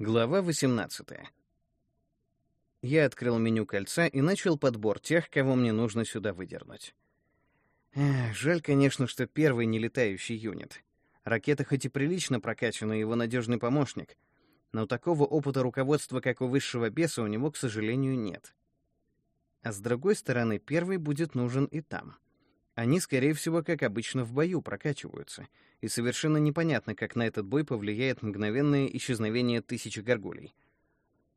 Глава 18. Я открыл меню кольца и начал подбор тех, кого мне нужно сюда выдернуть. Эх, жаль, конечно, что первый не летающий юнит. Ракета хоть и прилично прокачана, его надежный помощник, но такого опыта руководства, как у высшего беса, у него, к сожалению, нет. А с другой стороны, первый будет нужен и там. Они, скорее всего, как обычно, в бою прокачиваются — и совершенно непонятно, как на этот бой повлияет мгновенное исчезновение тысячи горгулей.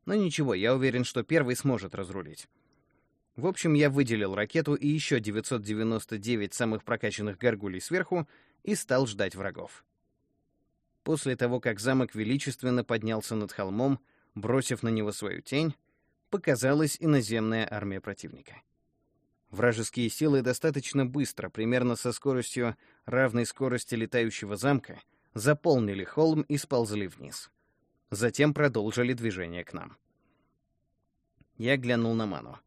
Но ничего, я уверен, что первый сможет разрулить. В общем, я выделил ракету и еще 999 самых прокачанных горгулей сверху и стал ждать врагов. После того, как замок величественно поднялся над холмом, бросив на него свою тень, показалась иноземная армия противника. Вражеские силы достаточно быстро, примерно со скоростью, равной скорости летающего замка, заполнили холм и сползли вниз. Затем продолжили движение к нам. Я глянул на Ману.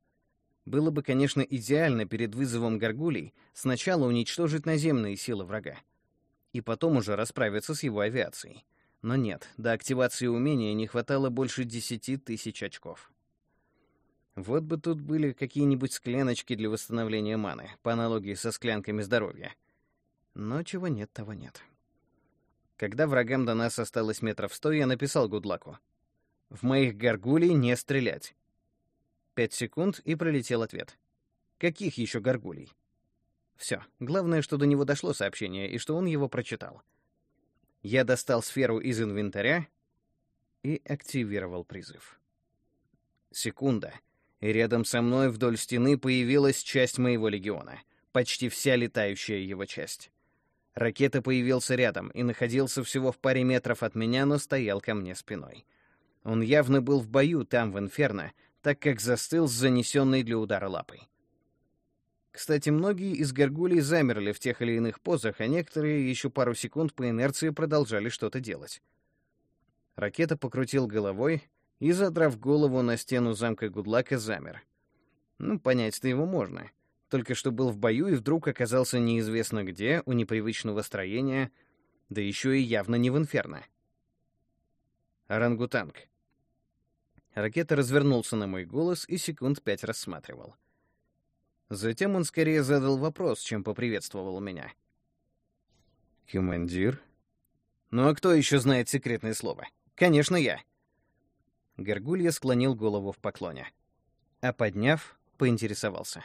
Было бы, конечно, идеально перед вызовом горгулей сначала уничтожить наземные силы врага, и потом уже расправиться с его авиацией. Но нет, до активации умения не хватало больше десяти тысяч очков. Вот бы тут были какие-нибудь скляночки для восстановления маны, по аналогии со склянками здоровья. Но чего нет, того нет. Когда врагам до нас осталось метров сто, я написал Гудлаку. «В моих горгулей не стрелять». Пять секунд, и пролетел ответ. «Каких еще горгулей?» Все. Главное, что до него дошло сообщение, и что он его прочитал. Я достал сферу из инвентаря и активировал призыв. Секунда — и рядом со мной вдоль стены появилась часть моего легиона, почти вся летающая его часть. Ракета появился рядом и находился всего в паре метров от меня, но стоял ко мне спиной. Он явно был в бою там, в Инферно, так как застыл с занесенной для удара лапой. Кстати, многие из горгулей замерли в тех или иных позах, а некоторые еще пару секунд по инерции продолжали что-то делать. Ракета покрутил головой, и, задрав голову на стену замка Гудлака, замер. Ну, понять-то его можно. Только что был в бою и вдруг оказался неизвестно где, у непривычного строения, да еще и явно не в инферно. Орангутанг. Ракета развернулся на мой голос и секунд пять рассматривал. Затем он скорее задал вопрос, чем поприветствовал меня. «Командир?» «Ну а кто еще знает секретное слово?» «Конечно, я!» Горгулья склонил голову в поклоне. А подняв, поинтересовался.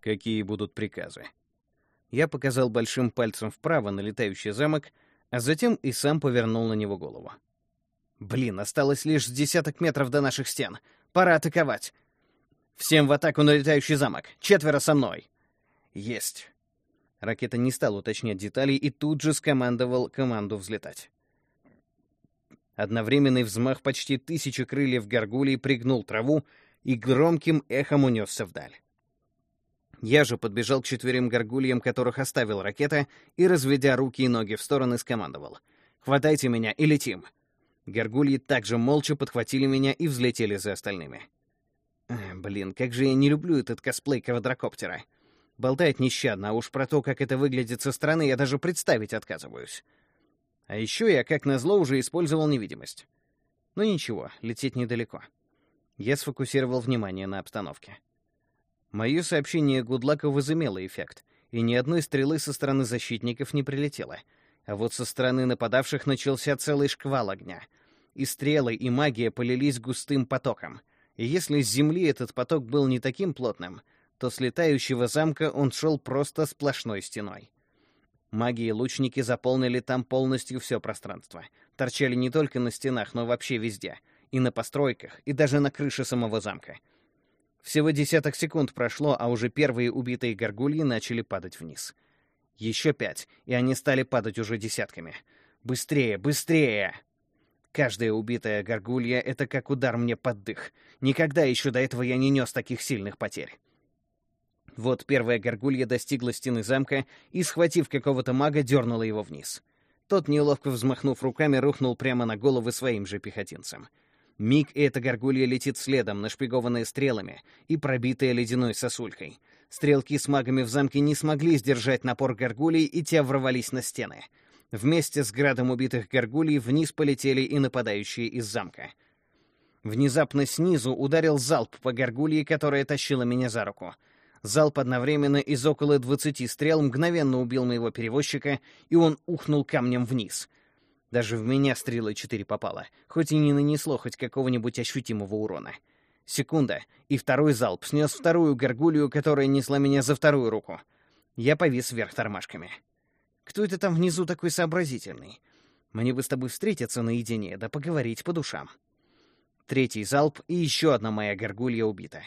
«Какие будут приказы?» Я показал большим пальцем вправо на летающий замок, а затем и сам повернул на него голову. «Блин, осталось лишь десяток метров до наших стен. Пора атаковать. Всем в атаку на летающий замок. Четверо со мной!» «Есть!» Ракета не стал уточнять деталей и тут же скомандовал команду взлетать. Одновременный взмах почти тысячи крыльев горгулей пригнул траву и громким эхом унесся вдаль. Я же подбежал к четверым горгульям, которых оставил ракета, и, разведя руки и ноги в стороны, скомандовал. «Хватайте меня и летим!» Горгульи также молча подхватили меня и взлетели за остальными. Эх, блин, как же я не люблю этот косплей квадрокоптера. Болтает нещадно, а уж про то, как это выглядит со стороны, я даже представить отказываюсь. А еще я, как назло, уже использовал невидимость. Но ничего, лететь недалеко. Я сфокусировал внимание на обстановке. Мое сообщение Гудлака возымело эффект, и ни одной стрелы со стороны защитников не прилетело. А вот со стороны нападавших начался целый шквал огня. И стрелы, и магия полились густым потоком. И если с земли этот поток был не таким плотным, то с летающего замка он шел просто сплошной стеной. Маги и лучники заполнили там полностью все пространство. Торчали не только на стенах, но вообще везде. И на постройках, и даже на крыше самого замка. Всего десяток секунд прошло, а уже первые убитые горгульи начали падать вниз. Еще пять, и они стали падать уже десятками. Быстрее, быстрее! Каждая убитая горгулья — это как удар мне под дых. Никогда еще до этого я не нес таких сильных потерь. Вот первая горгулья достигла стены замка и, схватив какого-то мага, дернула его вниз. Тот, неловко взмахнув руками, рухнул прямо на головы своим же пехотинцам. Миг и эта горгулья летит следом, нашпигованная стрелами и пробитая ледяной сосулькой. Стрелки с магами в замке не смогли сдержать напор горгулей, и те ворвались на стены. Вместе с градом убитых горгулей вниз полетели и нападающие из замка. Внезапно снизу ударил залп по горгулье, которая тащила меня за руку. Залп одновременно из около двадцати стрел мгновенно убил моего перевозчика, и он ухнул камнем вниз. Даже в меня стрелы четыре попало, хоть и не нанесло хоть какого-нибудь ощутимого урона. Секунда, и второй залп снес вторую горгулью, которая несла меня за вторую руку. Я повис вверх тормашками. «Кто это там внизу такой сообразительный? Мне бы с тобой встретиться наедине, да поговорить по душам». Третий залп, и еще одна моя горгулья убита.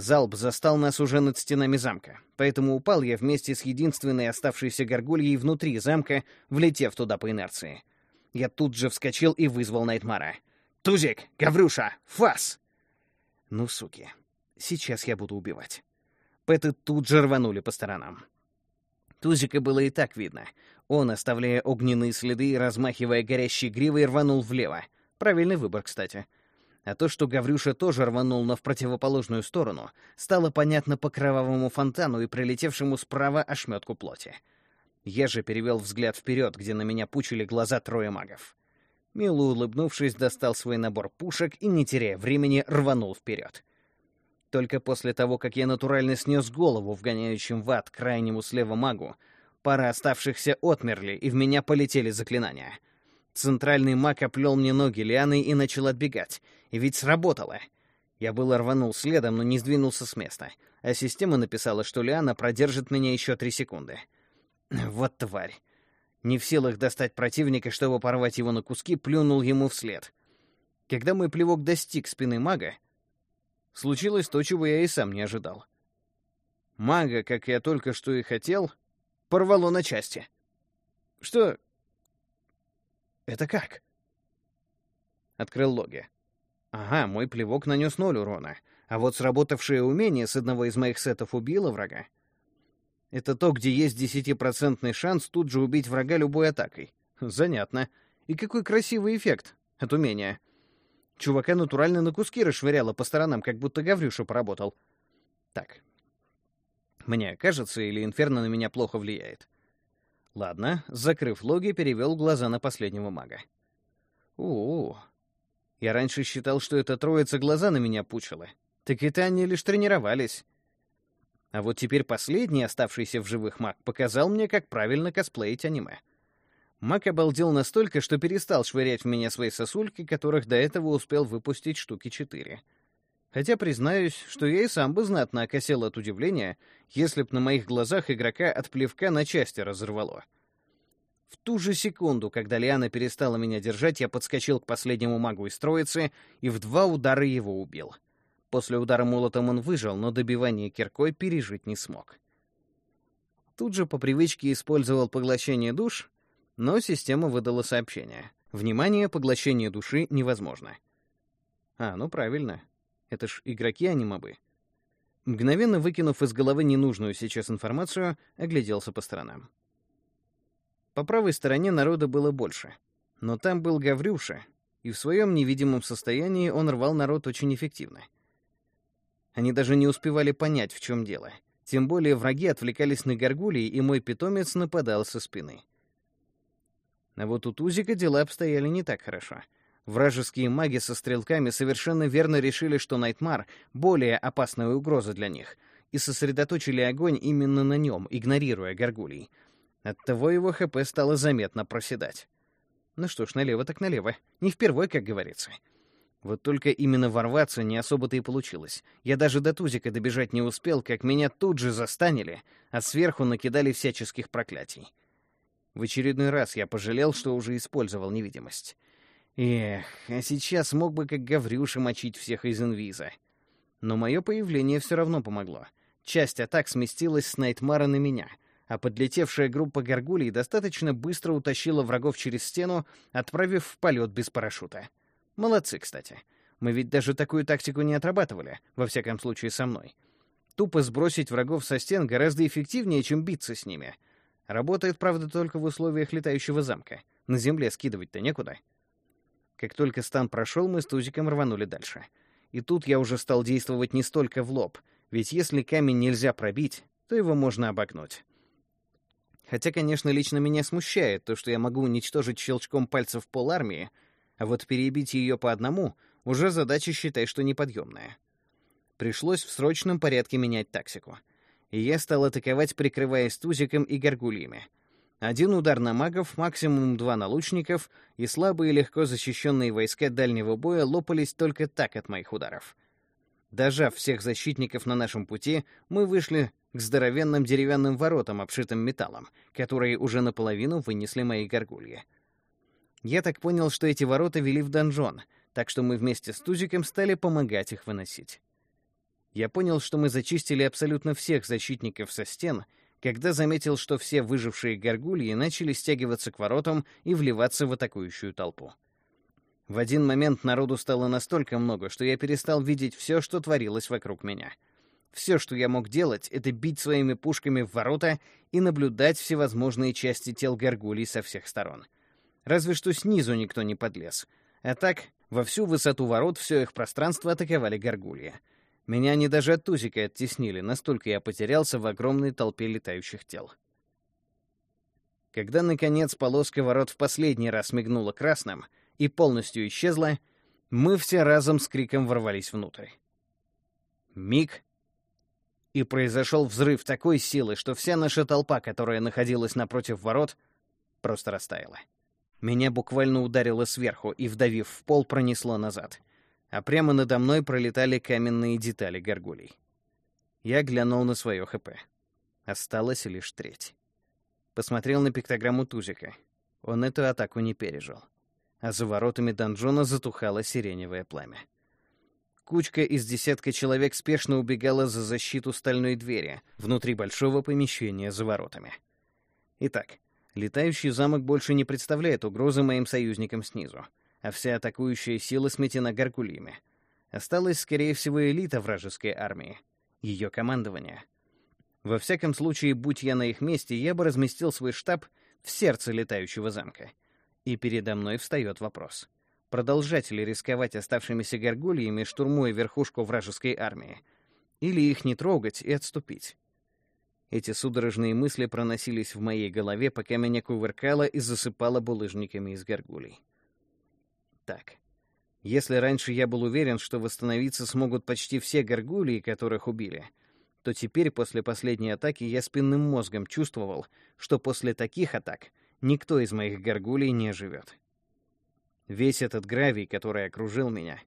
Залп застал нас уже над стенами замка, поэтому упал я вместе с единственной оставшейся горгульей внутри замка, влетев туда по инерции. Я тут же вскочил и вызвал Найтмара. «Тузик! Гаврюша! Фас!» Ну, суки, сейчас я буду убивать. Пэты тут же рванули по сторонам. Тузика было и так видно. Он, оставляя огненные следы и размахивая горящей гривой, рванул влево. Правильный выбор, кстати. А то, что Гаврюша тоже рванул, но в противоположную сторону, стало понятно по кровавому фонтану и прилетевшему справа ошметку плоти. Я же перевел взгляд вперед, где на меня пучили глаза трое магов. Мило улыбнувшись, достал свой набор пушек и, не теряя времени, рванул вперед. Только после того, как я натурально снес голову вгоняющим в ад крайнему слева магу, пара оставшихся отмерли, и в меня полетели заклинания — Центральный маг оплел мне ноги лианой и начал отбегать. И ведь сработало. Я было рванул следом, но не сдвинулся с места. А система написала, что лиана продержит меня еще три секунды. Вот тварь. Не в силах достать противника, чтобы порвать его на куски, плюнул ему вслед. Когда мой плевок достиг спины мага, случилось то, чего я и сам не ожидал. Мага, как я только что и хотел, порвало на части. Что это как? Открыл логи. Ага, мой плевок нанес ноль урона, а вот сработавшее умение с одного из моих сетов убило врага. Это то, где есть десятипроцентный шанс тут же убить врага любой атакой. Занятно. И какой красивый эффект от умения. Чувака натурально на куски расшвыряло по сторонам, как будто Гаврюша поработал. Так. Мне кажется, или Инферно на меня плохо влияет? Ладно, закрыв логи, перевел глаза на последнего мага. у, -у. Я раньше считал, что эта троица глаза на меня пучила. Так это они лишь тренировались. А вот теперь последний, оставшийся в живых маг, показал мне, как правильно косплеить аниме. Маг обалдел настолько, что перестал швырять в меня свои сосульки, которых до этого успел выпустить штуки четыре. Хотя признаюсь, что я и сам бы знатно окосел от удивления, если б на моих глазах игрока от плевка на части разорвало. В ту же секунду, когда Лиана перестала меня держать, я подскочил к последнему магу из троицы и в два удара его убил. После удара молотом он выжил, но добивание киркой пережить не смог. Тут же по привычке использовал поглощение душ, но система выдала сообщение. Внимание, поглощение души невозможно. А, ну правильно. Это ж игроки, а не мобы. Мгновенно выкинув из головы ненужную сейчас информацию, огляделся по сторонам. По правой стороне народа было больше. Но там был Гаврюша, и в своем невидимом состоянии он рвал народ очень эффективно. Они даже не успевали понять, в чем дело. Тем более враги отвлекались на горгулии, и мой питомец нападал со спины. А вот у Тузика дела обстояли не так хорошо — Вражеские маги со стрелками совершенно верно решили, что Найтмар — более опасная угроза для них, и сосредоточили огонь именно на нем, игнорируя горгулей. Оттого его ХП стало заметно проседать. Ну что ж, налево так налево. Не впервой, как говорится. Вот только именно ворваться не особо-то и получилось. Я даже до Тузика добежать не успел, как меня тут же застанили, а сверху накидали всяческих проклятий. В очередной раз я пожалел, что уже использовал невидимость. Эх, а сейчас мог бы как Гаврюша мочить всех из инвиза. Но мое появление все равно помогло. Часть атак сместилась с Найтмара на меня, а подлетевшая группа горгулей достаточно быстро утащила врагов через стену, отправив в полет без парашюта. Молодцы, кстати. Мы ведь даже такую тактику не отрабатывали, во всяком случае со мной. Тупо сбросить врагов со стен гораздо эффективнее, чем биться с ними. Работает, правда, только в условиях летающего замка. На земле скидывать-то некуда. Как только стан прошел, мы с Тузиком рванули дальше. И тут я уже стал действовать не столько в лоб, ведь если камень нельзя пробить, то его можно обогнуть. Хотя, конечно, лично меня смущает то, что я могу уничтожить щелчком пальцев пол армии, а вот перебить ее по одному — уже задача, считай, что неподъемная. Пришлось в срочном порядке менять тактику. И я стал атаковать, прикрываясь тузиком и горгульями. Один удар на магов, максимум два на лучников, и слабые легко защищенные войска дальнего боя лопались только так от моих ударов. Дожав всех защитников на нашем пути, мы вышли к здоровенным деревянным воротам, обшитым металлом, которые уже наполовину вынесли мои горгульи. Я так понял, что эти ворота вели в донжон, так что мы вместе с Тузиком стали помогать их выносить. Я понял, что мы зачистили абсолютно всех защитников со стен, когда заметил, что все выжившие горгульи начали стягиваться к воротам и вливаться в атакующую толпу. В один момент народу стало настолько много, что я перестал видеть все, что творилось вокруг меня — все, что я мог делать, это бить своими пушками в ворота и наблюдать всевозможные части тел горгулей со всех сторон. Разве что снизу никто не подлез. А так, во всю высоту ворот все их пространство атаковали горгульи. Меня они даже от тузика оттеснили, настолько я потерялся в огромной толпе летающих тел. Когда, наконец, полоска ворот в последний раз мигнула красным и полностью исчезла, мы все разом с криком ворвались внутрь. Миг, и произошел взрыв такой силы, что вся наша толпа, которая находилась напротив ворот, просто растаяла. Меня буквально ударило сверху и, вдавив в пол, пронесло назад. А прямо надо мной пролетали каменные детали горгулей. Я глянул на свое ХП. Осталось лишь треть. Посмотрел на пиктограмму Тузика. Он эту атаку не пережил. А за воротами донжона затухало сиреневое пламя. Кучка из десятка человек спешно убегала за защиту стальной двери внутри большого помещения за воротами. Итак, летающий замок больше не представляет угрозы моим союзникам снизу, а вся атакующая сила сметена горгульями. Осталась, скорее всего, элита вражеской армии, ее командование. Во всяком случае, будь я на их месте, я бы разместил свой штаб в сердце летающего замка. И передо мной встает вопрос — продолжать ли рисковать оставшимися горгульями, штурмуя верхушку вражеской армии, или их не трогать и отступить. Эти судорожные мысли проносились в моей голове, пока меня кувыркало и засыпало булыжниками из горгулей. Так, если раньше я был уверен, что восстановиться смогут почти все горгулии, которых убили, то теперь, после последней атаки, я спинным мозгом чувствовал, что после таких атак никто из моих горгулей не живет. Весь этот гравий, который окружил меня,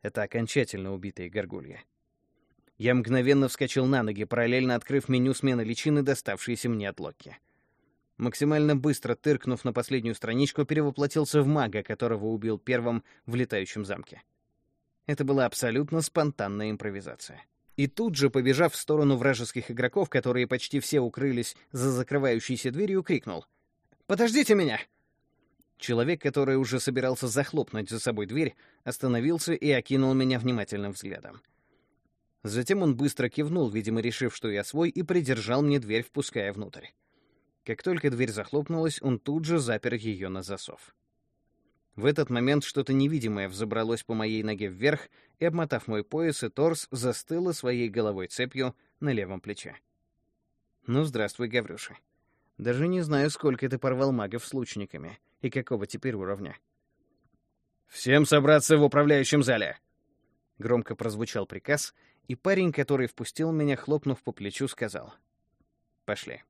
это окончательно убитые горгульи. Я мгновенно вскочил на ноги, параллельно открыв меню смены личины, доставшиеся мне от Локки. Максимально быстро тыркнув на последнюю страничку, перевоплотился в мага, которого убил первым в летающем замке. Это была абсолютно спонтанная импровизация. И тут же, побежав в сторону вражеских игроков, которые почти все укрылись за закрывающейся дверью, крикнул «Подождите меня!» Человек, который уже собирался захлопнуть за собой дверь, остановился и окинул меня внимательным взглядом. Затем он быстро кивнул, видимо, решив, что я свой, и придержал мне дверь, впуская внутрь. Как только дверь захлопнулась, он тут же запер ее на засов. В этот момент что-то невидимое взобралось по моей ноге вверх и, обмотав мой пояс и торс, застыло своей головой цепью на левом плече. «Ну, здравствуй, Гаврюша. Даже не знаю, сколько ты порвал магов с лучниками и какого теперь уровня. «Всем собраться в управляющем зале!» Громко прозвучал приказ, и парень, который впустил меня, хлопнув по плечу, сказал. «Пошли».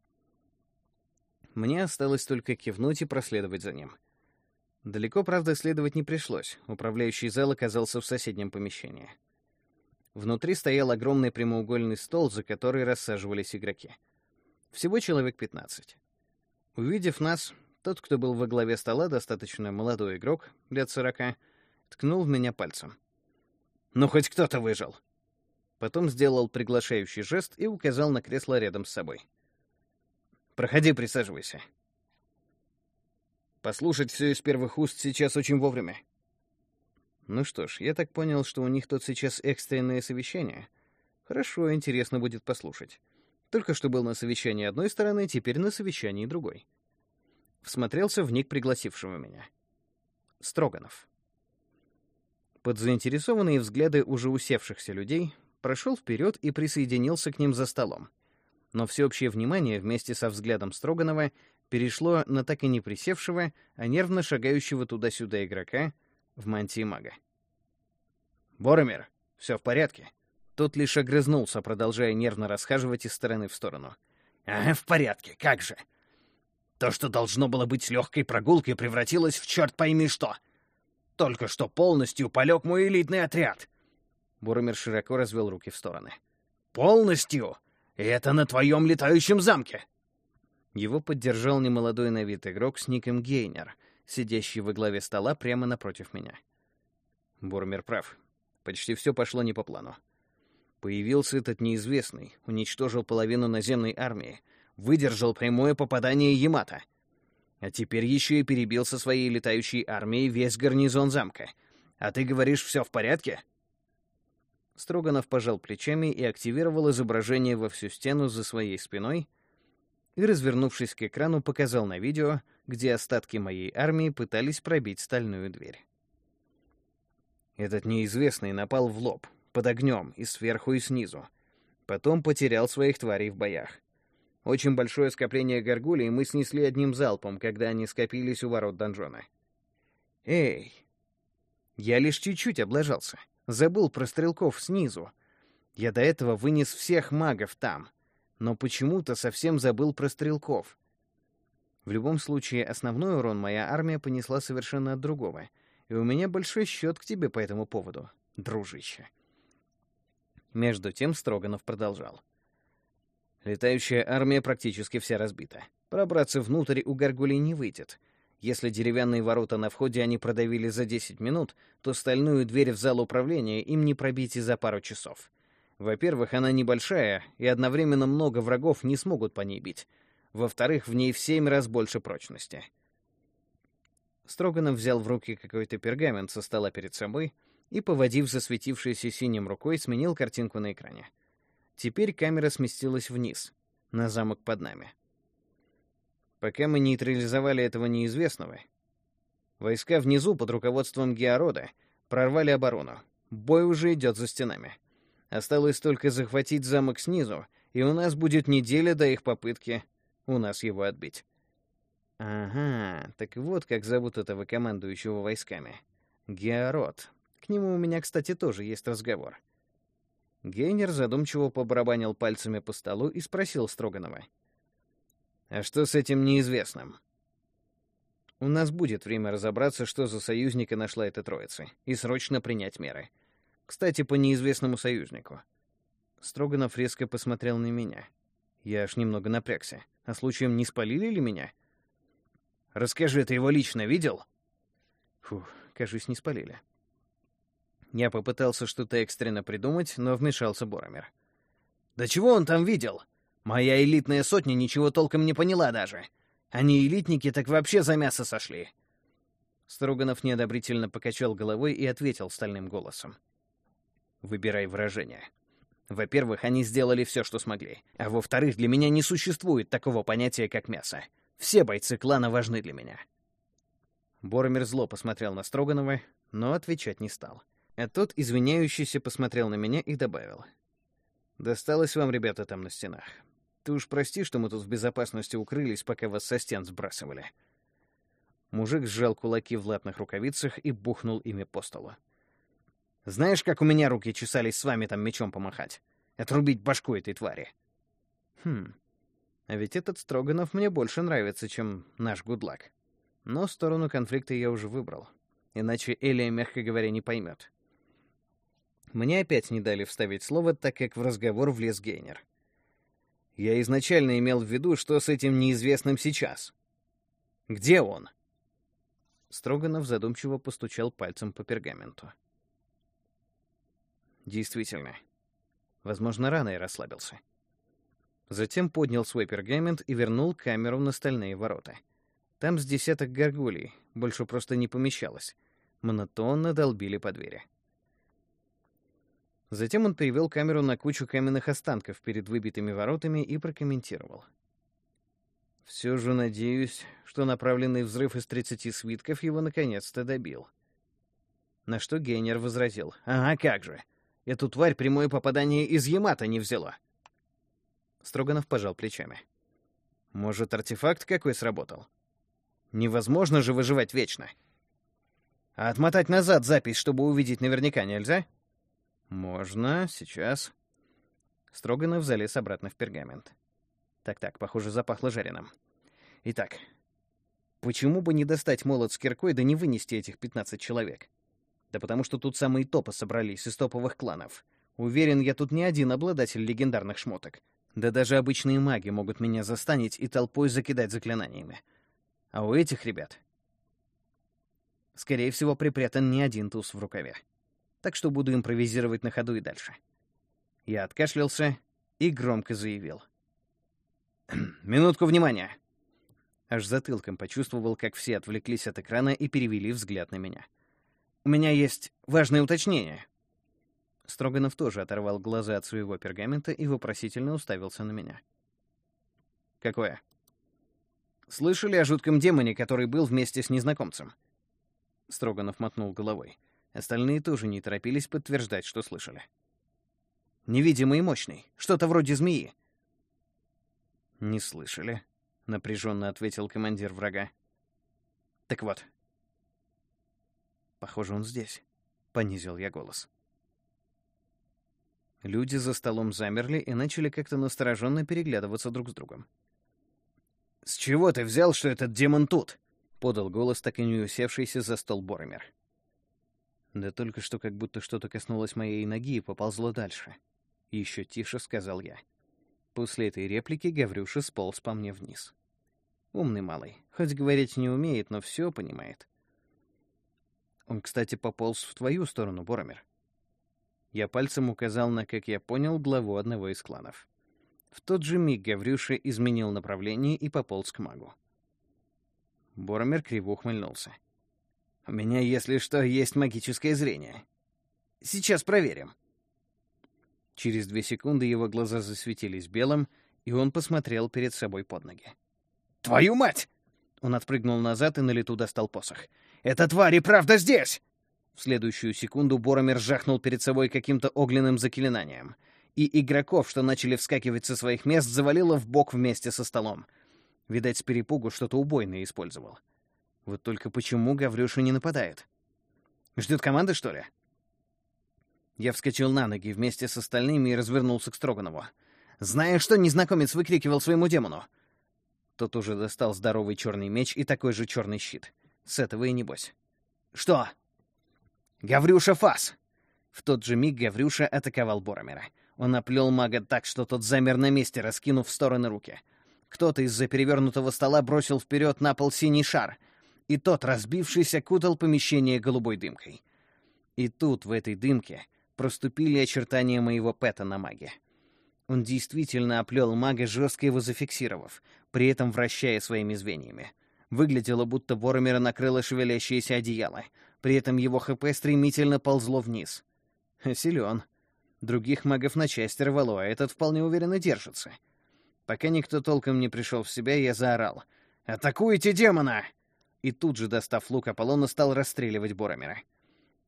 Мне осталось только кивнуть и проследовать за ним. Далеко, правда, следовать не пришлось. Управляющий зал оказался в соседнем помещении. Внутри стоял огромный прямоугольный стол, за который рассаживались игроки. Всего человек 15. Увидев нас, тот, кто был во главе стола, достаточно молодой игрок, лет сорока, ткнул в меня пальцем. «Ну, хоть кто-то выжил!» Потом сделал приглашающий жест и указал на кресло рядом с собой. «Проходи, присаживайся. Послушать все из первых уст сейчас очень вовремя». Ну что ж, я так понял, что у них тут сейчас экстренное совещание. Хорошо, интересно будет послушать. Только что был на совещании одной стороны, теперь на совещании другой всмотрелся в ник пригласившего меня. Строганов. Под заинтересованные взгляды уже усевшихся людей прошел вперед и присоединился к ним за столом. Но всеобщее внимание вместе со взглядом Строганова перешло на так и не присевшего, а нервно шагающего туда-сюда игрока в мантии мага. «Боромер, все в порядке?» Тот лишь огрызнулся, продолжая нервно расхаживать из стороны в сторону. «Ага, в порядке, как же. То, что должно было быть легкой прогулкой, превратилось в черт пойми что. Только что полностью полег мой элитный отряд». Боромер широко развел руки в стороны. «Полностью? Это на твоем летающем замке!» Его поддержал немолодой на вид игрок с ником Гейнер, сидящий во главе стола прямо напротив меня. Бурмер прав. Почти все пошло не по плану. Появился этот неизвестный, уничтожил половину наземной армии, выдержал прямое попадание Ямата. А теперь еще и перебил со своей летающей армией весь гарнизон замка. А ты говоришь, все в порядке? Строганов пожал плечами и активировал изображение во всю стену за своей спиной и, развернувшись к экрану, показал на видео, где остатки моей армии пытались пробить стальную дверь. Этот неизвестный напал в лоб, под огнем, и сверху, и снизу. Потом потерял своих тварей в боях. Очень большое скопление горгулей мы снесли одним залпом, когда они скопились у ворот донжона. Эй! Я лишь чуть-чуть облажался. Забыл про стрелков снизу. Я до этого вынес всех магов там, но почему-то совсем забыл про стрелков. В любом случае, основной урон моя армия понесла совершенно от другого, и у меня большой счет к тебе по этому поводу, дружище. Между тем Строганов продолжал. Летающая армия практически вся разбита. Пробраться внутрь у горгулей не выйдет — если деревянные ворота на входе они продавили за 10 минут, то стальную дверь в зал управления им не пробить и за пару часов. Во-первых, она небольшая, и одновременно много врагов не смогут по ней бить. Во-вторых, в ней в семь раз больше прочности. Строганов взял в руки какой-то пергамент со стола перед собой и, поводив засветившейся синим рукой, сменил картинку на экране. Теперь камера сместилась вниз, на замок под нами. Пока мы нейтрализовали этого неизвестного, войска внизу под руководством Георода прорвали оборону. Бой уже идет за стенами. Осталось только захватить замок снизу, и у нас будет неделя до их попытки у нас его отбить. Ага, так вот как зовут этого командующего войсками. Геород. К нему у меня, кстати, тоже есть разговор. Гейнер задумчиво побарабанил пальцами по столу и спросил Строганова. А что с этим неизвестным? У нас будет время разобраться, что за союзника нашла эта троица, и срочно принять меры. Кстати, по неизвестному союзнику. Строганов резко посмотрел на меня. Я аж немного напрягся. А случаем не спалили ли меня? Расскажи, ты его лично видел? Фух, кажись, не спалили. Я попытался что-то экстренно придумать, но вмешался Боромер. «Да чего он там видел? Моя элитная сотня ничего толком не поняла даже. Они элитники так вообще за мясо сошли. Строганов неодобрительно покачал головой и ответил стальным голосом. «Выбирай выражение. Во-первых, они сделали все, что смогли. А во-вторых, для меня не существует такого понятия, как мясо. Все бойцы клана важны для меня». Боромер зло посмотрел на Строганова, но отвечать не стал. А тот, извиняющийся, посмотрел на меня и добавил. «Досталось вам, ребята, там на стенах. Ты уж прости, что мы тут в безопасности укрылись, пока вас со стен сбрасывали». Мужик сжал кулаки в латных рукавицах и бухнул ими по столу. «Знаешь, как у меня руки чесались с вами там мечом помахать? Отрубить башку этой твари». «Хм, а ведь этот Строганов мне больше нравится, чем наш Гудлак. Но сторону конфликта я уже выбрал. Иначе Элия, мягко говоря, не поймет. Мне опять не дали вставить слово, так как в разговор влез Гейнер. Я изначально имел в виду, что с этим неизвестным сейчас. Где он? Строганов задумчиво постучал пальцем по пергаменту. Действительно. Возможно, рано я расслабился. Затем поднял свой пергамент и вернул камеру на стальные ворота. Там с десяток горгулей, больше просто не помещалось. Монотонно долбили по двери. Затем он перевел камеру на кучу каменных останков перед выбитыми воротами и прокомментировал. «Все же надеюсь, что направленный взрыв из 30 свитков его наконец-то добил». На что Гейнер возразил. «Ага, как же! Эту тварь прямое попадание из Ямата не взяла!» Строганов пожал плечами. Может, артефакт какой сработал? Невозможно же выживать вечно. А отмотать назад запись, чтобы увидеть наверняка, нельзя? Можно, сейчас. Строганов залез обратно в пергамент. Так-так, похоже, запахло жареным. Итак, почему бы не достать молот с киркой, да не вынести этих 15 человек? Да потому что тут самые топы собрались из топовых кланов. Уверен, я тут не один обладатель легендарных шмоток. Да даже обычные маги могут меня застанить и толпой закидать заклинаниями. А у этих ребят, скорее всего, припрятан не один туз в рукаве. Так что буду импровизировать на ходу и дальше. Я откашлялся и громко заявил. «Минутку внимания!» Аж затылком почувствовал, как все отвлеклись от экрана и перевели взгляд на меня. «У меня есть важное уточнение». Строганов тоже оторвал глаза от своего пергамента и вопросительно уставился на меня. «Какое?» «Слышали о жутком демоне, который был вместе с незнакомцем?» Строганов мотнул головой. Остальные тоже не торопились подтверждать, что слышали. «Невидимый и мощный. Что-то вроде змеи». «Не слышали», — напряженно ответил командир врага. «Так вот». «Похоже, он здесь», — понизил я голос. Люди за столом замерли и начали как-то настороженно переглядываться друг с другом. «С чего ты взял, что этот демон тут?» — подал голос так и не усевшийся за стол Боромер. Да только что как будто что-то коснулось моей ноги и поползло дальше. Еще тише сказал я. После этой реплики Гаврюша сполз по мне вниз. Умный малый. Хоть говорить не умеет, но все понимает. Он, кстати, пополз в твою сторону, Боромер. Я пальцем указал на, как я понял, главу одного из кланов. В тот же миг Гаврюша изменил направление и пополз к магу. Боромер криво ухмыльнулся. «У меня, если что, есть магическое зрение. Сейчас проверим». Через две секунды его глаза засветились белым, и он посмотрел перед собой под ноги. «Твою мать!» Он отпрыгнул назад и на лету достал посох. «Эта тварь и правда здесь!» В следующую секунду Боромер жахнул перед собой каким-то огненным заклинанием. И игроков, что начали вскакивать со своих мест, завалило в бок вместе со столом. Видать, с перепугу что-то убойное использовал. Вот только почему Гаврюша не нападает? Ждет команды, что ли? Я вскочил на ноги вместе с остальными и развернулся к Строганову. «Знаешь, что незнакомец выкрикивал своему демону?» Тот уже достал здоровый черный меч и такой же черный щит. С этого и небось. «Что?» «Гаврюша Фас!» В тот же миг Гаврюша атаковал Боромера. Он оплел мага так, что тот замер на месте, раскинув в стороны руки. Кто-то из-за перевернутого стола бросил вперед на пол синий шар, и тот, разбившись, окутал помещение голубой дымкой. И тут, в этой дымке, проступили очертания моего пэта на маге. Он действительно оплел мага, жестко его зафиксировав, при этом вращая своими звеньями. Выглядело, будто Боромера накрыло шевелящееся одеяло — при этом его ХП стремительно ползло вниз. Силен. Других магов на части рвало, а этот вполне уверенно держится. Пока никто толком не пришел в себя, я заорал. «Атакуйте демона!» И тут же, достав лук Аполлона, стал расстреливать Боромера.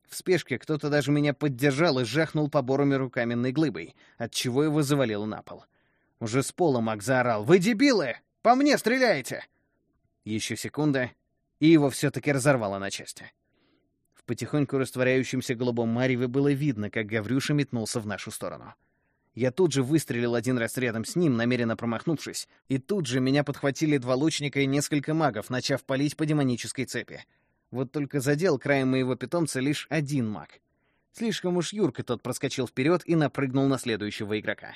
В спешке кто-то даже меня поддержал и жахнул по Боромеру каменной глыбой, отчего его завалило на пол. Уже с пола маг заорал. «Вы дебилы! По мне стреляете!» Еще секунда, и его все-таки разорвало на части потихоньку растворяющемся голубом мареве было видно, как Гаврюша метнулся в нашу сторону. Я тут же выстрелил один раз рядом с ним, намеренно промахнувшись, и тут же меня подхватили два лучника и несколько магов, начав палить по демонической цепи. Вот только задел краем моего питомца лишь один маг. Слишком уж Юрка тот проскочил вперед и напрыгнул на следующего игрока.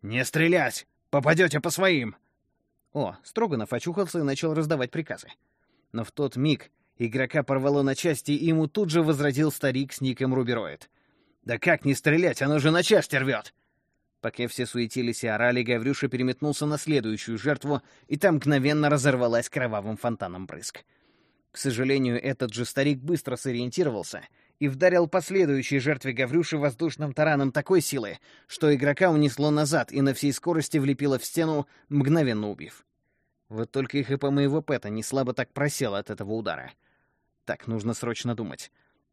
«Не стрелять! Попадете по своим!» О, Строганов очухался и начал раздавать приказы. Но в тот миг Игрока порвало на части, и ему тут же возразил старик с ником Рубероид. «Да как не стрелять, оно же на части рвет!» Пока все суетились и орали, Гаврюша переметнулся на следующую жертву, и там мгновенно разорвалась кровавым фонтаном брызг. К сожалению, этот же старик быстро сориентировался и вдарил последующей жертве Гаврюши воздушным тараном такой силы, что игрока унесло назад и на всей скорости влепило в стену, мгновенно убив. Вот только их и по моего пэта не слабо так просел от этого удара. Так, нужно срочно думать.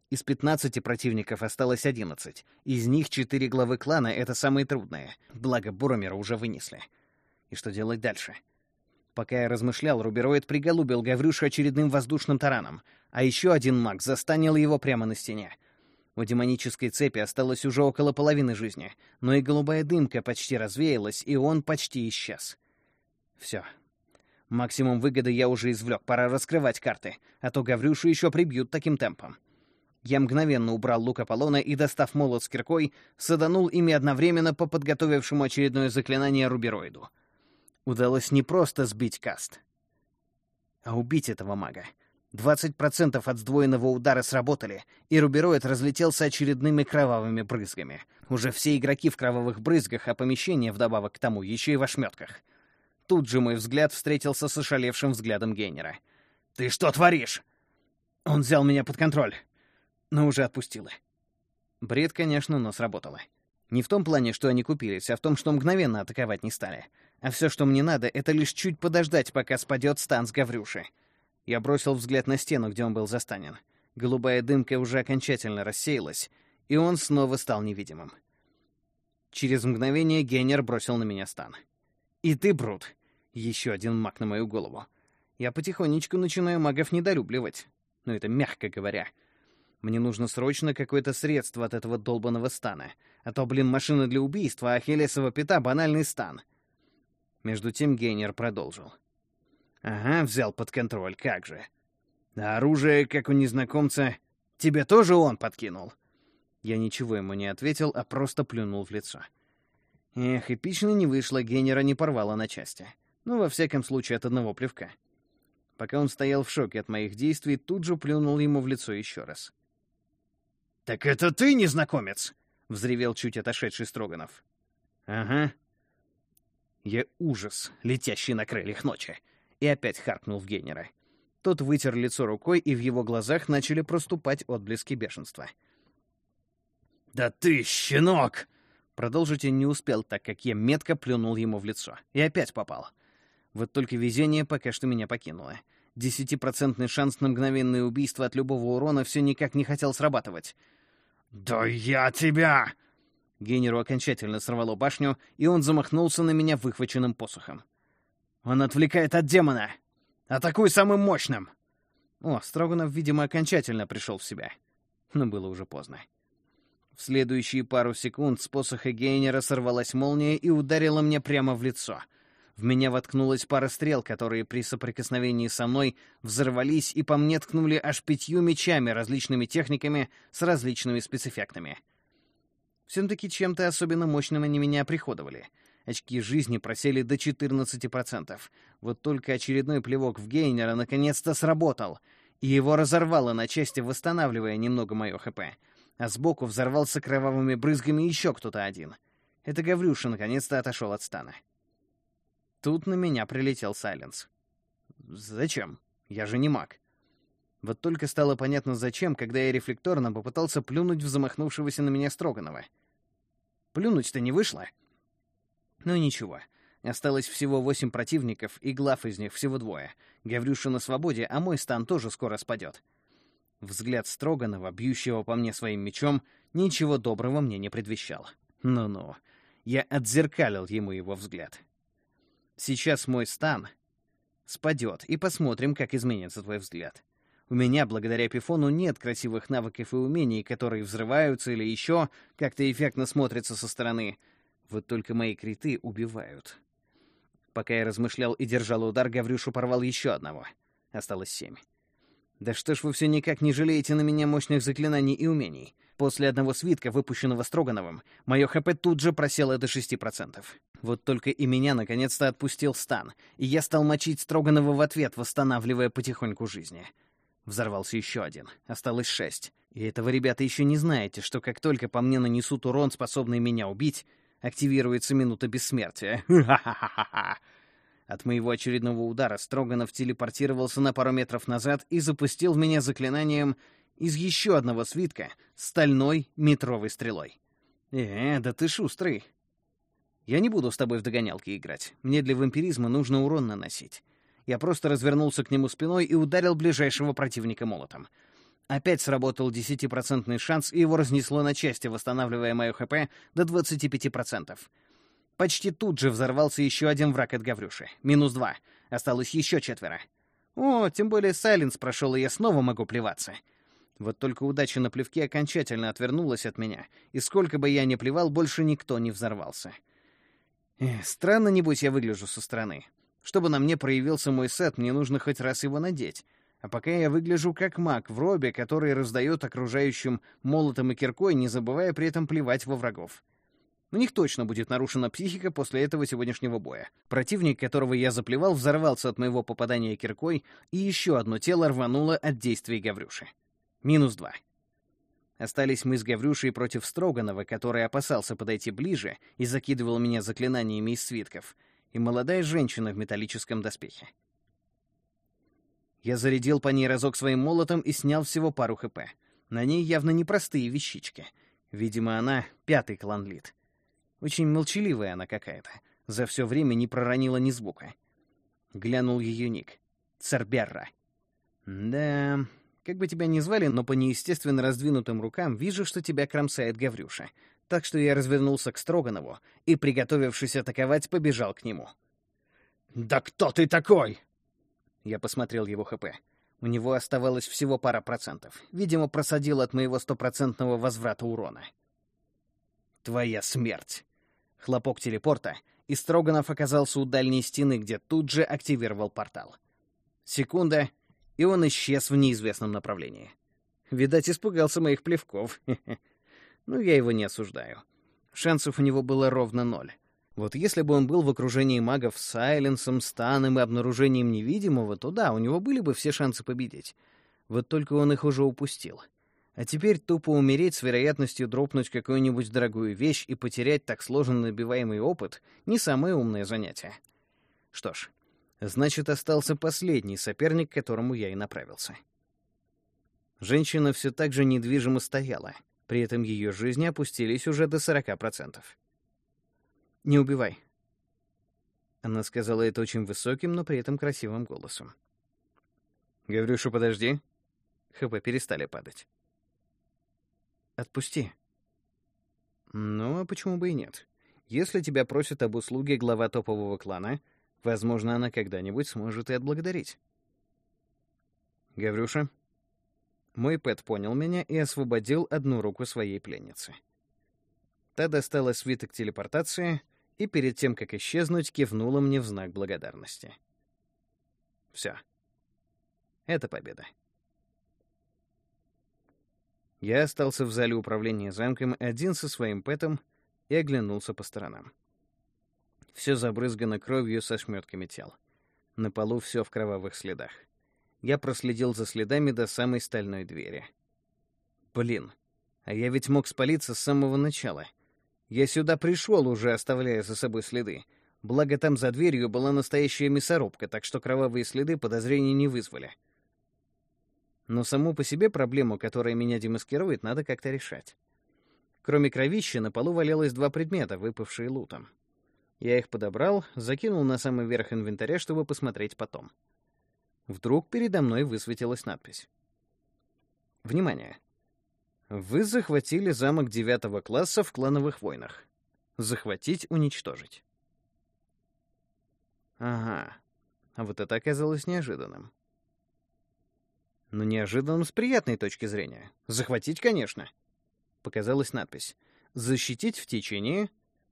Из 15 противников осталось 11. Из них 4 главы клана — это самые трудные. Благо, Буромера уже вынесли. И что делать дальше? Пока я размышлял, Рубероид приголубил Гаврюшу очередным воздушным тараном, а еще один маг застанил его прямо на стене. У демонической цепи осталось уже около половины жизни, но и голубая дымка почти развеялась, и он почти исчез. Все. Максимум выгоды я уже извлек, пора раскрывать карты, а то Гаврюшу еще прибьют таким темпом. Я мгновенно убрал лук Аполлона и, достав молот с киркой, саданул ими одновременно по подготовившему очередное заклинание Рубероиду. Удалось не просто сбить каст, а убить этого мага. 20% от сдвоенного удара сработали, и Рубероид разлетелся очередными кровавыми брызгами. Уже все игроки в кровавых брызгах, а помещение вдобавок к тому еще и в ошметках. Тут же мой взгляд встретился с ошалевшим взглядом Гейнера. «Ты что творишь?» Он взял меня под контроль, но уже отпустила. Бред, конечно, но сработало. Не в том плане, что они купились, а в том, что мгновенно атаковать не стали. А все, что мне надо, это лишь чуть подождать, пока спадет стан с Гаврюши. Я бросил взгляд на стену, где он был застанен. Голубая дымка уже окончательно рассеялась, и он снова стал невидимым. Через мгновение Генер бросил на меня стан. «И ты, Брут!» Еще один маг на мою голову. Я потихонечку начинаю магов недолюбливать. Но это мягко говоря. Мне нужно срочно какое-то средство от этого долбанного стана. А то, блин, машина для убийства, а Ахиллесова пята — банальный стан. Между тем Гейнер продолжил. Ага, взял под контроль, как же. А оружие, как у незнакомца, тебе тоже он подкинул? Я ничего ему не ответил, а просто плюнул в лицо. Эх, эпично не вышло, генера не порвало на части. Ну, во всяком случае, от одного плевка. Пока он стоял в шоке от моих действий, тут же плюнул ему в лицо еще раз. «Так это ты, незнакомец?» — взревел чуть отошедший Строганов. «Ага». Я ужас, летящий на крыльях ночи и опять харкнул в Гейнера. Тот вытер лицо рукой, и в его глазах начали проступать отблески бешенства. «Да ты, щенок!» Продолжить не успел, так как я метко плюнул ему в лицо. И опять попал. Вот только везение пока что меня покинуло. Десятипроцентный шанс на мгновенное убийство от любого урона все никак не хотел срабатывать. «Да я тебя!» Генеру окончательно сорвало башню, и он замахнулся на меня выхваченным посохом. Он отвлекает от демона. Атакуй самым мощным!» О, Строганов, видимо, окончательно пришел в себя. Но было уже поздно. В следующие пару секунд с посоха Гейнера сорвалась молния и ударила мне прямо в лицо. В меня воткнулась пара стрел, которые при соприкосновении со мной взорвались и по мне ткнули аж пятью мечами различными техниками с различными спецэффектами. Все-таки чем-то особенно мощным они меня приходовали — Очки жизни просели до 14%. Вот только очередной плевок в Гейнера наконец-то сработал, и его разорвало на части, восстанавливая немного мое ХП. А сбоку взорвался кровавыми брызгами еще кто-то один. Это Гаврюша наконец-то отошел от стана. Тут на меня прилетел Сайленс. Зачем? Я же не маг. Вот только стало понятно зачем, когда я рефлекторно попытался плюнуть в замахнувшегося на меня Строганова. Плюнуть-то не вышло. Ну ничего. Осталось всего восемь противников, и глав из них всего двое. Гаврюша на свободе, а мой стан тоже скоро спадет. Взгляд Строганова, бьющего по мне своим мечом, ничего доброго мне не предвещал. Ну-ну. Я отзеркалил ему его взгляд. Сейчас мой стан спадет, и посмотрим, как изменится твой взгляд. У меня, благодаря Пифону, нет красивых навыков и умений, которые взрываются или еще как-то эффектно смотрятся со стороны — вот только мои криты убивают. Пока я размышлял и держал удар, Гаврюшу порвал еще одного. Осталось семь. Да что ж вы все никак не жалеете на меня мощных заклинаний и умений? После одного свитка, выпущенного Строгановым, мое ХП тут же просело до 6%. Вот только и меня наконец-то отпустил стан, и я стал мочить Строганова в ответ, восстанавливая потихоньку жизни. Взорвался еще один. Осталось шесть. И этого, ребята, еще не знаете, что как только по мне нанесут урон, способный меня убить, активируется минута бессмертия. От моего очередного удара Строганов телепортировался на пару метров назад и запустил в меня заклинанием из еще одного свитка стальной метровой стрелой. «Э, да ты шустрый. Я не буду с тобой в догонялки играть. Мне для вампиризма нужно урон наносить. Я просто развернулся к нему спиной и ударил ближайшего противника молотом. Опять сработал 10% шанс, и его разнесло на части, восстанавливая мое ХП до 25%. Почти тут же взорвался еще один враг от Гаврюши. Минус два. Осталось еще четверо. О, тем более Сайленс прошел, и я снова могу плеваться. Вот только удача на плевке окончательно отвернулась от меня, и сколько бы я ни плевал, больше никто не взорвался. Эх, странно, небось, я выгляжу со стороны. Чтобы на мне проявился мой сет, мне нужно хоть раз его надеть. А пока я выгляжу как маг в робе, который раздает окружающим молотом и киркой, не забывая при этом плевать во врагов. У них точно будет нарушена психика после этого сегодняшнего боя. Противник, которого я заплевал, взорвался от моего попадания киркой, и еще одно тело рвануло от действий Гаврюши. Минус два. Остались мы с Гаврюшей против Строганова, который опасался подойти ближе и закидывал меня заклинаниями из свитков, и молодая женщина в металлическом доспехе. Я зарядил по ней разок своим молотом и снял всего пару ХП. На ней явно непростые вещички. Видимо, она пятый кланлит. Очень молчаливая она какая-то. За все время не проронила ни звука. Глянул ее ник. Церберра. Да, как бы тебя ни звали, но по неестественно раздвинутым рукам вижу, что тебя кромсает Гаврюша. Так что я развернулся к Строганову и, приготовившись атаковать, побежал к нему. «Да кто ты такой?» Я посмотрел его ХП. У него оставалось всего пара процентов. Видимо, просадил от моего стопроцентного возврата урона. «Твоя смерть!» Хлопок телепорта, и Строганов оказался у дальней стены, где тут же активировал портал. Секунда, и он исчез в неизвестном направлении. Видать, испугался моих плевков. Ну, я его не осуждаю. Шансов у него было ровно ноль. Вот если бы он был в окружении магов с Сайленсом, Станом и обнаружением невидимого, то да, у него были бы все шансы победить. Вот только он их уже упустил. А теперь тупо умереть с вероятностью дропнуть какую-нибудь дорогую вещь и потерять так сложно набиваемый опыт — не самое умное занятие. Что ж, значит, остался последний соперник, к которому я и направился. Женщина все так же недвижимо стояла, при этом ее жизни опустились уже до 40%. «Не убивай». Она сказала это очень высоким, но при этом красивым голосом. «Гаврюша, подожди». ХП перестали падать. «Отпусти». «Ну, а почему бы и нет? Если тебя просит об услуге глава топового клана, возможно, она когда-нибудь сможет и отблагодарить». «Гаврюша?» Мой Пэт понял меня и освободил одну руку своей пленницы. Та достала свиток телепортации и перед тем, как исчезнуть, кивнула мне в знак благодарности. Все. Это победа. Я остался в зале управления замком один со своим пэтом и оглянулся по сторонам. Все забрызгано кровью со шмётками тел. На полу все в кровавых следах. Я проследил за следами до самой стальной двери. Блин, а я ведь мог спалиться с самого начала — я сюда пришел, уже оставляя за собой следы. Благо там за дверью была настоящая мясорубка, так что кровавые следы подозрений не вызвали. Но саму по себе проблему, которая меня демаскирует, надо как-то решать. Кроме кровища, на полу валялось два предмета, выпавшие лутом. Я их подобрал, закинул на самый верх инвентаря, чтобы посмотреть потом. Вдруг передо мной высветилась надпись. Внимание! Вы захватили замок девятого класса в клановых войнах. Захватить, уничтожить. Ага. А вот это оказалось неожиданным. Но неожиданным с приятной точки зрения. Захватить, конечно. Показалась надпись. Защитить в течение...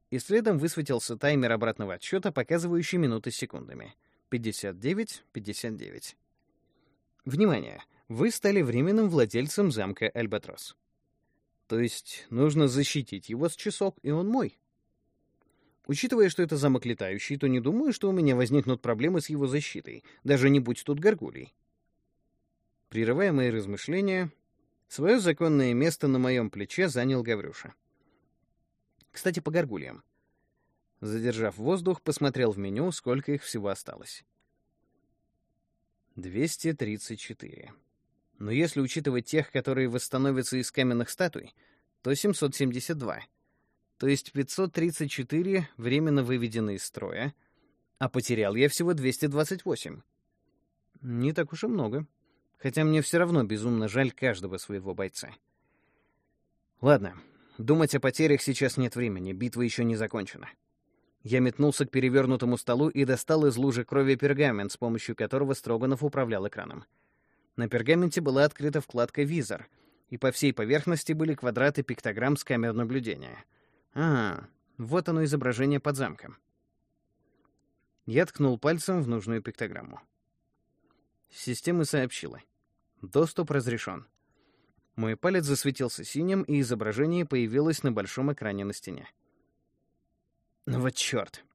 И следом высветился таймер обратного отсчета, показывающий минуты с секундами. 59, 59. Внимание! Вы стали временным владельцем замка Альбатрос. То есть нужно защитить его с часок, и он мой. Учитывая, что это замок летающий, то не думаю, что у меня возникнут проблемы с его защитой, даже не будь тут горгулей. Прерывая мои размышления, свое законное место на моем плече занял Гаврюша. Кстати, по горгульям. Задержав воздух, посмотрел в меню, сколько их всего осталось. 234. Но если учитывать тех, которые восстановятся из каменных статуй, то 772. То есть 534 временно выведены из строя, а потерял я всего 228. Не так уж и много. Хотя мне все равно безумно жаль каждого своего бойца. Ладно, думать о потерях сейчас нет времени, битва еще не закончена. Я метнулся к перевернутому столу и достал из лужи крови пергамент, с помощью которого Строганов управлял экраном. На пергаменте была открыта вкладка «Визор», и по всей поверхности были квадраты пиктограмм с камер наблюдения. А, вот оно изображение под замком. Я ткнул пальцем в нужную пиктограмму. Система сообщила. Доступ разрешен. Мой палец засветился синим, и изображение появилось на большом экране на стене. Ну вот черт.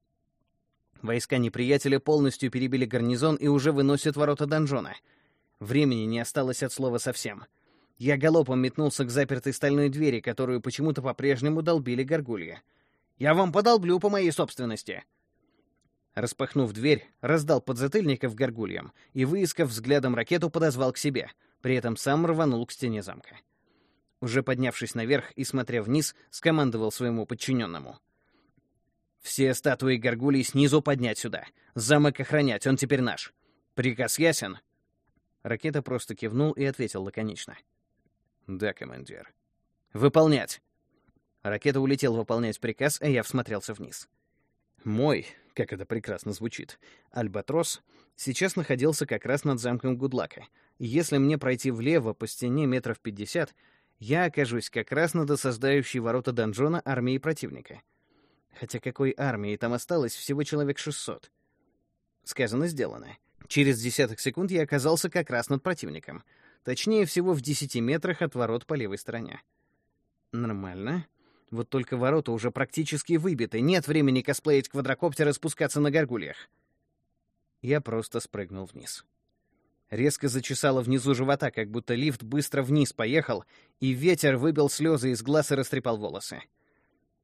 Войска неприятеля полностью перебили гарнизон и уже выносят ворота донжона. Времени не осталось от слова совсем. Я галопом метнулся к запертой стальной двери, которую почему-то по-прежнему долбили горгулья. «Я вам подолблю по моей собственности!» Распахнув дверь, раздал подзатыльников горгульям и, выискав взглядом ракету, подозвал к себе, при этом сам рванул к стене замка. Уже поднявшись наверх и смотря вниз, скомандовал своему подчиненному. «Все статуи горгулей снизу поднять сюда. Замок охранять, он теперь наш. Приказ ясен?» Ракета просто кивнул и ответил лаконично. «Да, командир». «Выполнять!» Ракета улетел выполнять приказ, а я всмотрелся вниз. Мой, как это прекрасно звучит, Альбатрос сейчас находился как раз над замком Гудлака. Если мне пройти влево по стене метров пятьдесят, я окажусь как раз над осаждающей ворота донжона армией противника. Хотя какой армии? Там осталось всего человек шестьсот. Сказано, сделано. Через десяток секунд я оказался как раз над противником. Точнее, всего в десяти метрах от ворот по левой стороне. Нормально. Вот только ворота уже практически выбиты, нет времени косплеить квадрокоптер и спускаться на горгульях. Я просто спрыгнул вниз. Резко зачесало внизу живота, как будто лифт быстро вниз поехал, и ветер выбил слезы из глаз и растрепал волосы.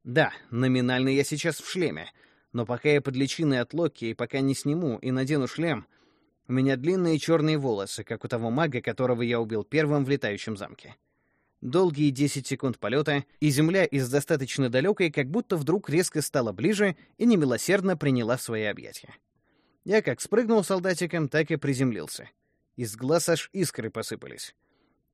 Да, номинально я сейчас в шлеме, но пока я под личиной от Локи и пока не сниму и надену шлем, у меня длинные черные волосы, как у того мага, которого я убил первым в летающем замке. Долгие 10 секунд полета, и Земля из достаточно далекой как будто вдруг резко стала ближе и немилосердно приняла в свои объятия. Я как спрыгнул солдатиком, так и приземлился. Из глаз аж искры посыпались.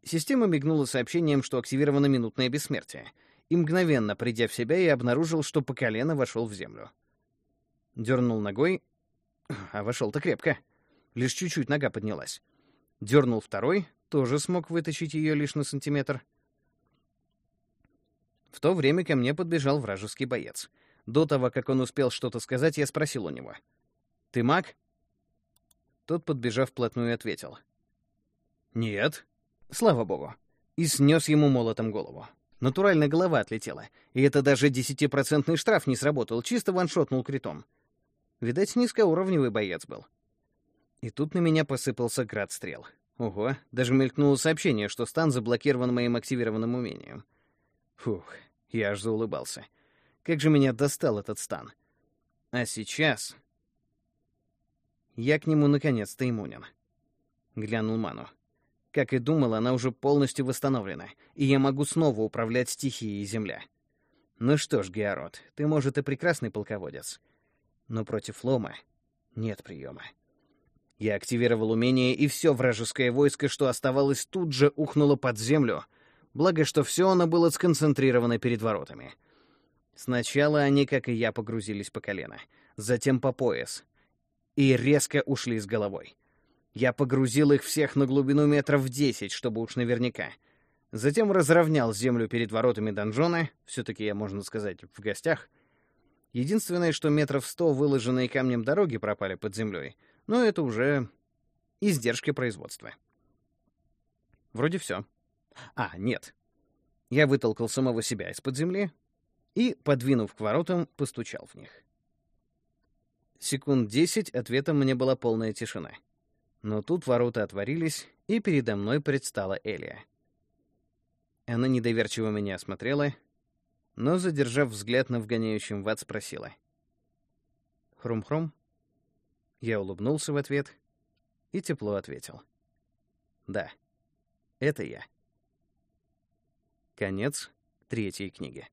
Система мигнула сообщением, что активировано минутное бессмертие, и мгновенно, придя в себя, я обнаружил, что по колено вошел в землю. Дернул ногой, а вошел-то крепко. Лишь чуть-чуть нога поднялась. Дернул второй, тоже смог вытащить ее лишь на сантиметр — в то время ко мне подбежал вражеский боец. До того, как он успел что-то сказать, я спросил у него. «Ты маг?» Тот, подбежав вплотную, ответил. «Нет». Слава богу. И снес ему молотом голову. Натурально голова отлетела. И это даже десятипроцентный штраф не сработал, чисто ваншотнул критом. Видать, низкоуровневый боец был. И тут на меня посыпался град стрел. Ого, даже мелькнуло сообщение, что стан заблокирован моим активированным умением. Фух, я аж заулыбался. Как же меня достал этот стан. А сейчас... Я к нему наконец-то иммунен. Глянул Ману. Как и думал, она уже полностью восстановлена, и я могу снова управлять стихией Земля. Ну что ж, Геород, ты, может, и прекрасный полководец, но против Лома нет приема. Я активировал умение, и все вражеское войско, что оставалось, тут же ухнуло под землю, Благо, что все оно было сконцентрировано перед воротами. Сначала они, как и я, погрузились по колено, затем по пояс. И резко ушли с головой. Я погрузил их всех на глубину метров в десять, чтобы уж наверняка. Затем разровнял землю перед воротами донжона, все-таки я, можно сказать, в гостях. Единственное, что метров сто выложенные камнем дороги пропали под землей, но это уже издержки производства. Вроде все. А, нет. Я вытолкал самого себя из-под земли и, подвинув к воротам, постучал в них. Секунд десять ответом мне была полная тишина. Но тут ворота отворились, и передо мной предстала Элия. Она недоверчиво меня осмотрела, но, задержав взгляд на вгоняющем в ад, спросила. «Хрум-хрум?» Я улыбнулся в ответ и тепло ответил. «Да, это я». Конец третьей книги.